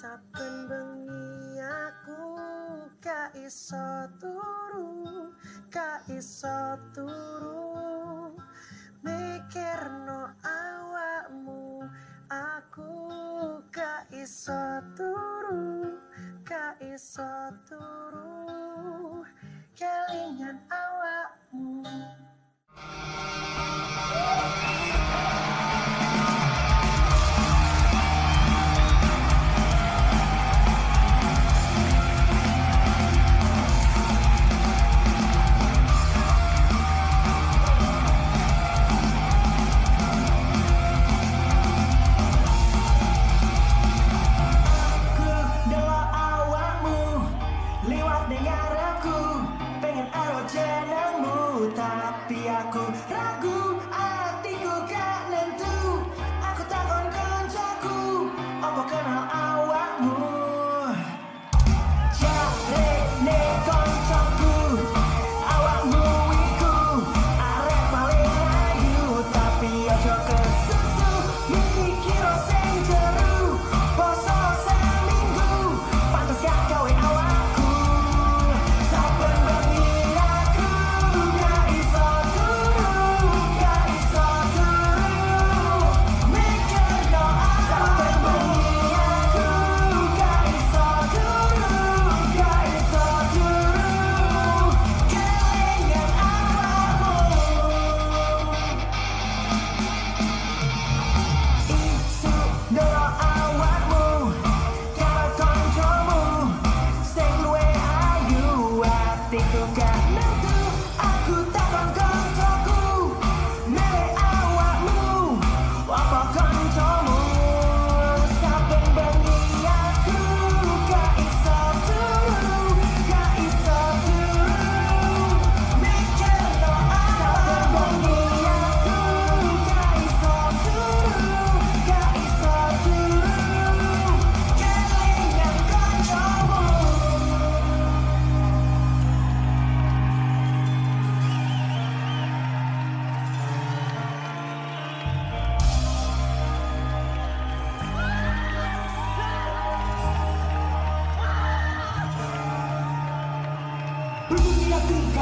Saben bengi aku gak iso turu, gak iso turu. Mikirno awakmu, aku gak iso turu, gak iso turu. Tapi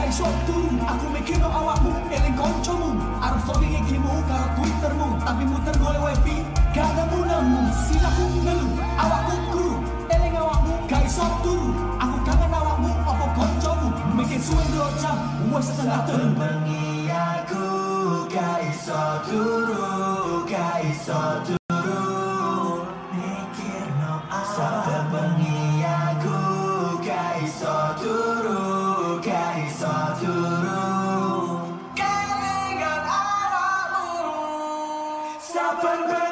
Iso turu Aku mikir no awakmu eling koncomu. Arep stalking IG-mu karo Twittermu Tapi muter golek wifi Gak nemu nemu Silaku ngelu Awakku kru Eling awakmu iso turu Aku kangen awakmu apa koncomu? Mikir suwe dua jam Wes setengah telu. bengi aku gak iso turu gak iso turu kelingan awakmu saben bengi